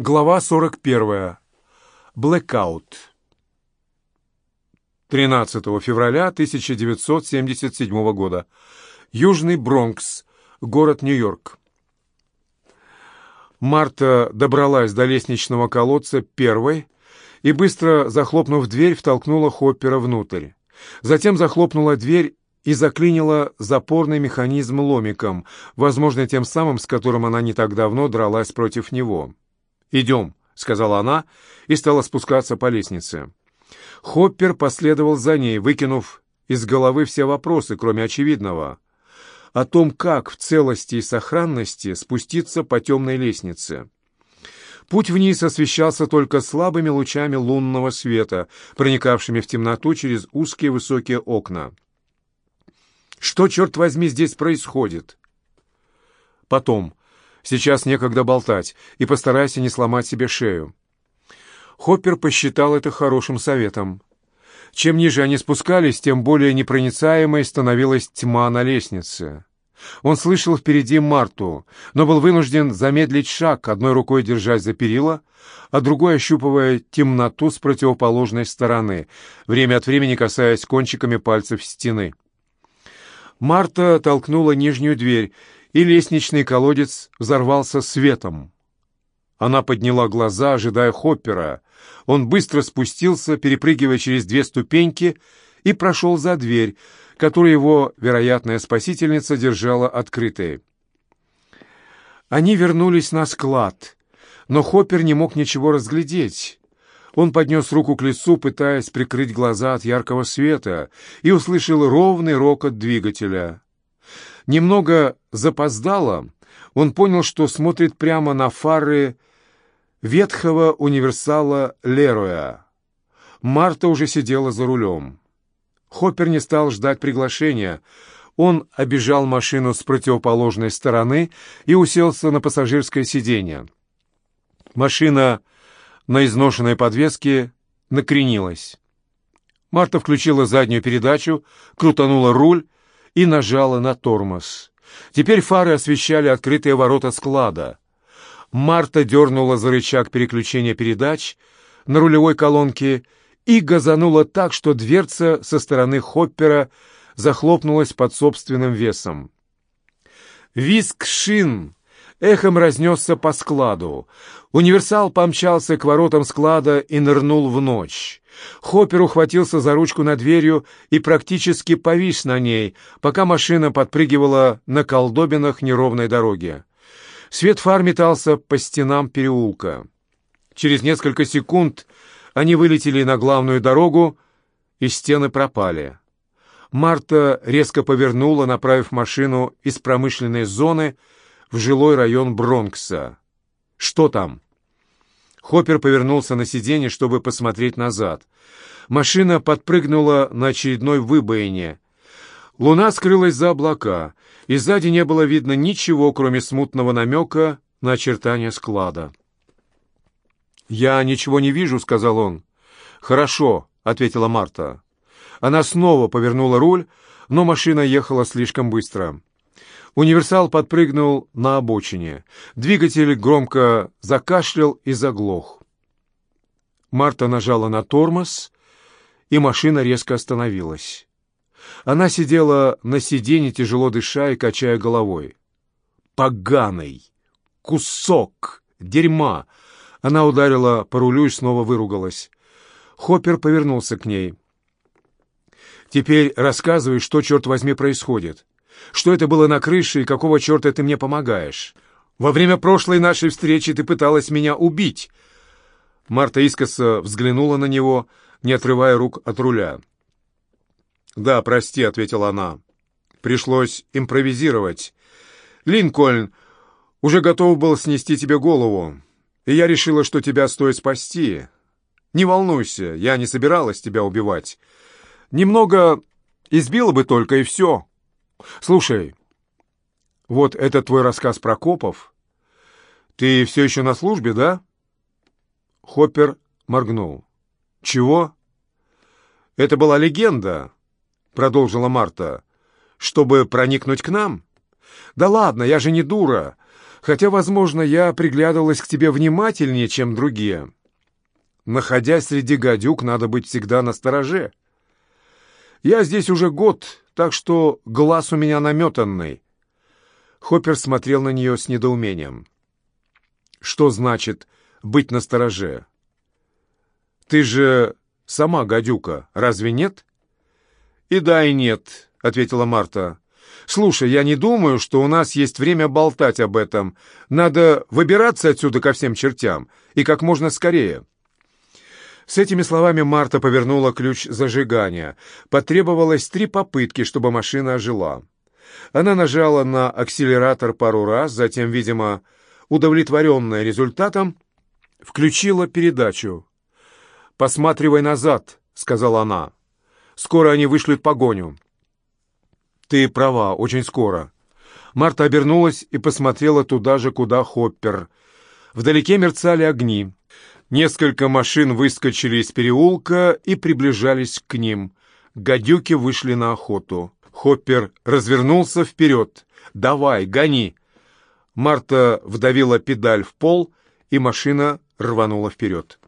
Глава 41. Блэкаут. 13 февраля 1977 года. Южный Бронкс, город Нью-Йорк. Марта добралась до лестничного колодца первой и, быстро захлопнув дверь, втолкнула Хоппера внутрь. Затем захлопнула дверь и заклинила запорный механизм ломиком, возможно, тем самым, с которым она не так давно дралась против него. «Идем», — сказала она и стала спускаться по лестнице. Хоппер последовал за ней, выкинув из головы все вопросы, кроме очевидного, о том, как в целости и сохранности спуститься по темной лестнице. Путь вниз освещался только слабыми лучами лунного света, проникавшими в темноту через узкие высокие окна. Что, черт возьми, здесь происходит? Потом, Сейчас некогда болтать, и постарайся не сломать себе шею». Хоппер посчитал это хорошим советом. Чем ниже они спускались, тем более непроницаемой становилась тьма на лестнице. Он слышал впереди Марту, но был вынужден замедлить шаг, одной рукой держась за перила, а другой ощупывая темноту с противоположной стороны, время от времени касаясь кончиками пальцев стены. Марта толкнула нижнюю дверь, и лестничный колодец взорвался светом. Она подняла глаза, ожидая Хоппера. Он быстро спустился, перепрыгивая через две ступеньки, и прошел за дверь, которую его вероятная спасительница держала открытой. Они вернулись на склад, но Хоппер не мог ничего разглядеть. Он поднес руку к лицу, пытаясь прикрыть глаза от яркого света, и услышал ровный рокот двигателя. Немного запоздало, он понял, что смотрит прямо на фары ветхого универсала Лероя. Марта уже сидела за рулем. Хоппер не стал ждать приглашения. Он обежал машину с противоположной стороны и уселся на пассажирское сиденье. Машина на изношенной подвеске накренилась. Марта включила заднюю передачу, крутанула руль и нажала на тормоз. Теперь фары освещали открытые ворота склада. Марта дернула за рычаг переключения передач на рулевой колонке и газанула так, что дверца со стороны Хоппера захлопнулась под собственным весом. Виск шин эхом разнесся по складу. Универсал помчался к воротам склада и нырнул в ночь. Хоппер ухватился за ручку над дверью и практически повис на ней, пока машина подпрыгивала на колдобинах неровной дороги. Свет фар метался по стенам переулка. Через несколько секунд они вылетели на главную дорогу, и стены пропали. Марта резко повернула, направив машину из промышленной зоны в жилой район Бронкса. «Что там?» Хоппер повернулся на сиденье, чтобы посмотреть назад. Машина подпрыгнула на очередной выбоине. Луна скрылась за облака, и сзади не было видно ничего, кроме смутного намека на очертания склада. «Я ничего не вижу», — сказал он. «Хорошо», — ответила Марта. Она снова повернула руль, но машина ехала слишком быстро. Универсал подпрыгнул на обочине. Двигатель громко закашлял и заглох. Марта нажала на тормоз, и машина резко остановилась. Она сидела на сиденье, тяжело дыша и качая головой. «Поганый! Кусок! Дерьма!» Она ударила по рулю и снова выругалась. Хоппер повернулся к ней. «Теперь рассказывай, что, черт возьми, происходит. Что это было на крыше и какого черта ты мне помогаешь? Во время прошлой нашей встречи ты пыталась меня убить». Марта искоса взглянула на него, не отрывая рук от руля. «Да, прости», — ответила она. «Пришлось импровизировать. Линкольн уже готов был снести тебе голову, и я решила, что тебя стоит спасти. Не волнуйся, я не собиралась тебя убивать. Немного избила бы только, и все. Слушай, вот это твой рассказ про копов. Ты все еще на службе, да? Хоппер моргнул. Чего? Это была легенда, продолжила Марта. Чтобы проникнуть к нам? Да ладно, я же не дура. Хотя, возможно, я приглядывалась к тебе внимательнее, чем другие. Находясь среди гадюк, надо быть всегда настороже. Я здесь уже год, так что глаз у меня наметанный. Хоппер смотрел на нее с недоумением. Что значит быть настороже? Ты же сама гадюка, разве нет? И да, и нет, ответила Марта. «Слушай, я не думаю, что у нас есть время болтать об этом. Надо выбираться отсюда ко всем чертям, и как можно скорее». С этими словами Марта повернула ключ зажигания. Потребовалось три попытки, чтобы машина ожила. Она нажала на акселератор пару раз, затем, видимо, удовлетворенная результатом, включила передачу. «Посматривай назад», — сказала она. «Скоро они вышлют погоню». «Ты права, очень скоро». Марта обернулась и посмотрела туда же, куда Хоппер. Вдалеке мерцали огни. Несколько машин выскочили из переулка и приближались к ним. Гадюки вышли на охоту. Хоппер развернулся вперед. «Давай, гони!» Марта вдавила педаль в пол, и машина рванула вперед.